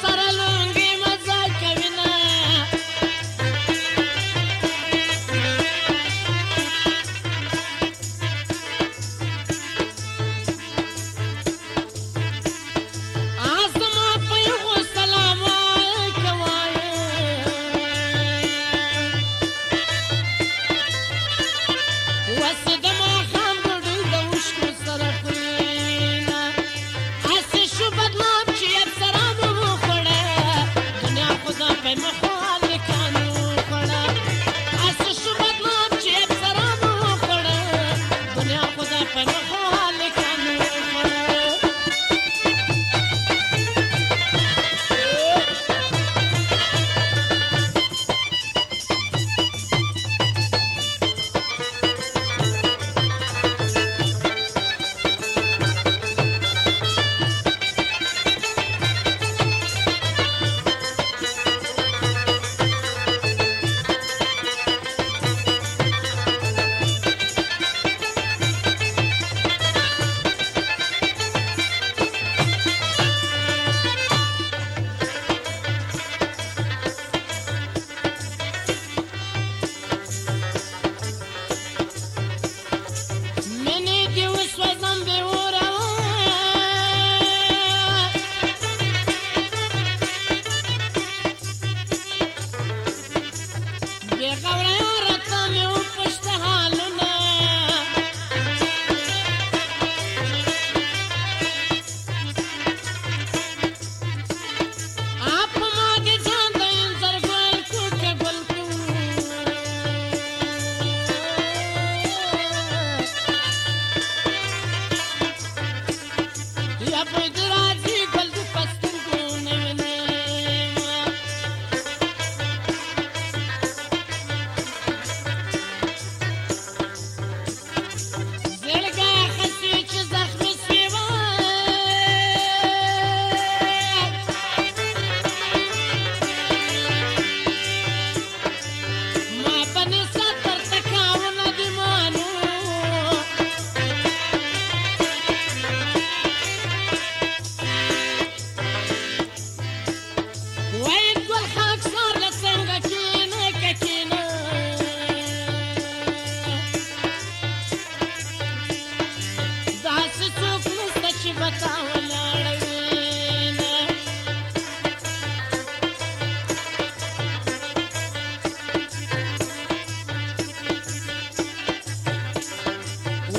saralongi Stop it,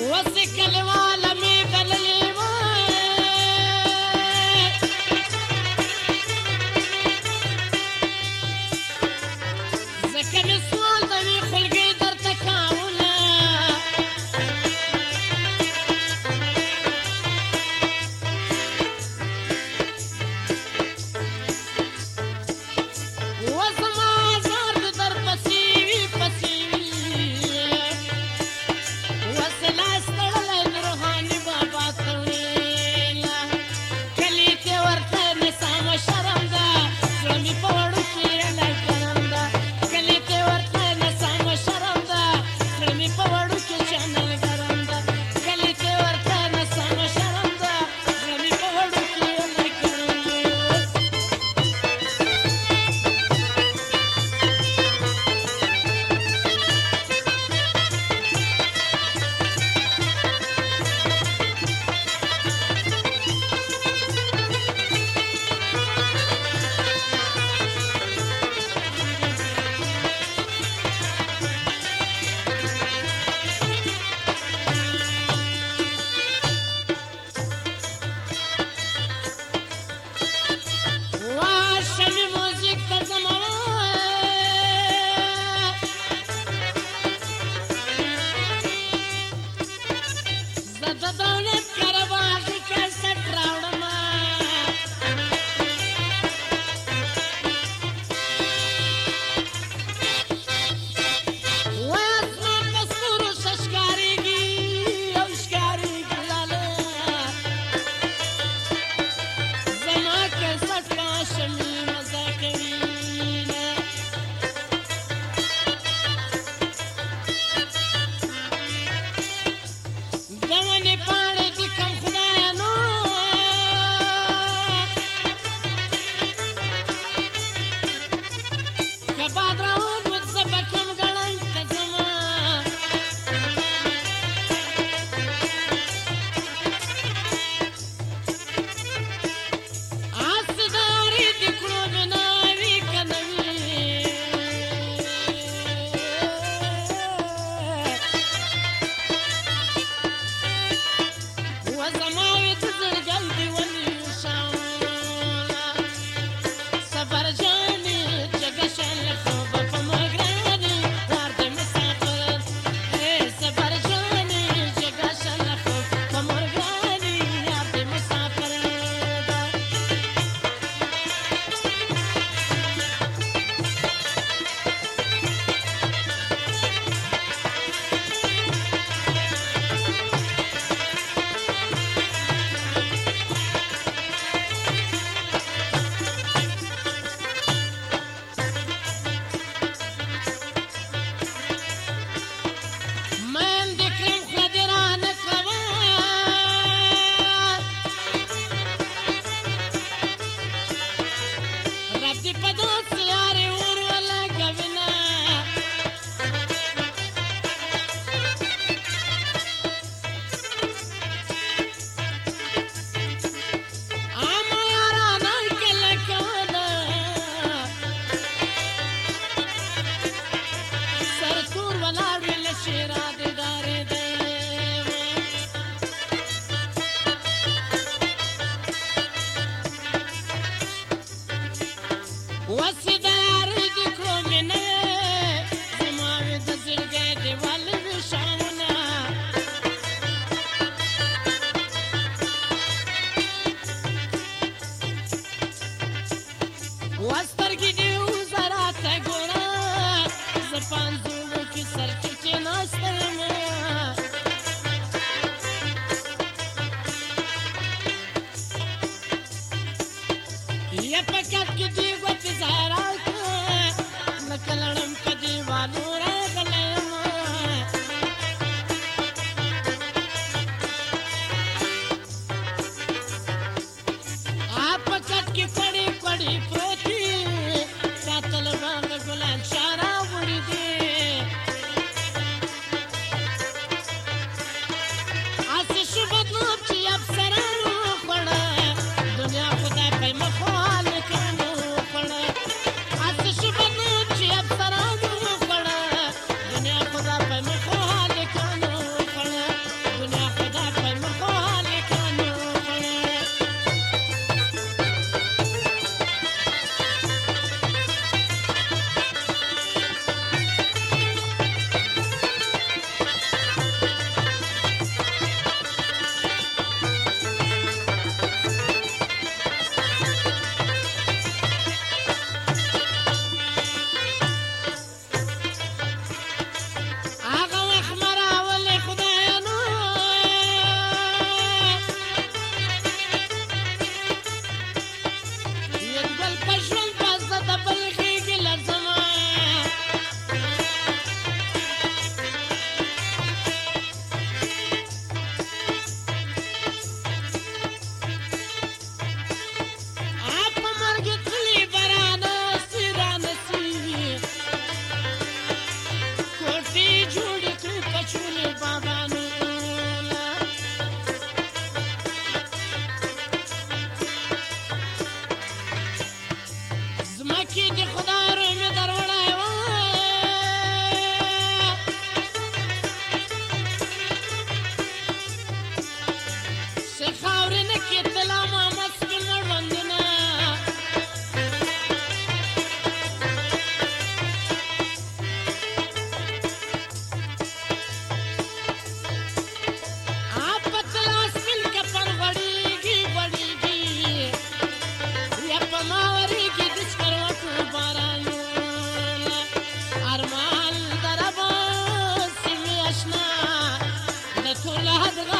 What's What's it? colado.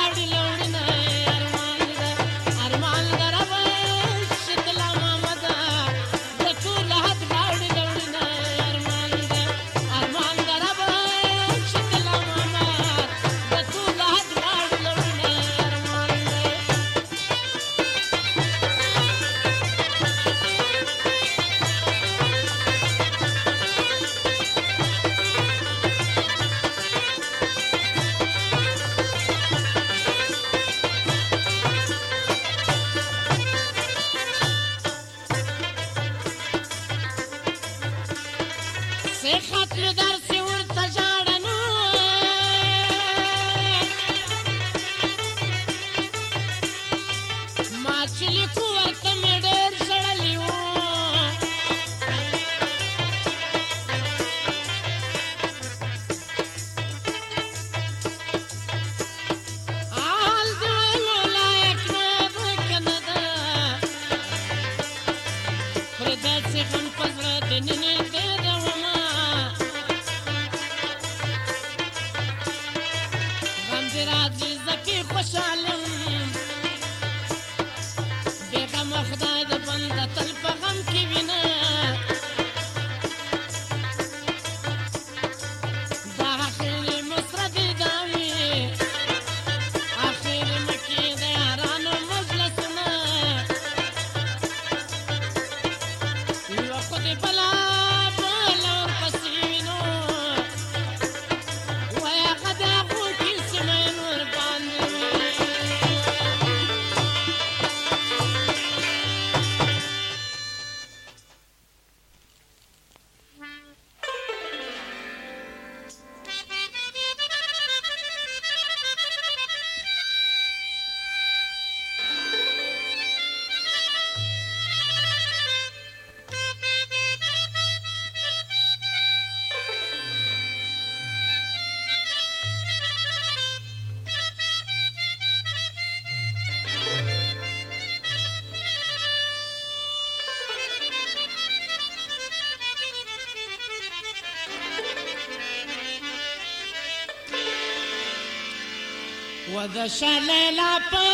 Wada shalala pa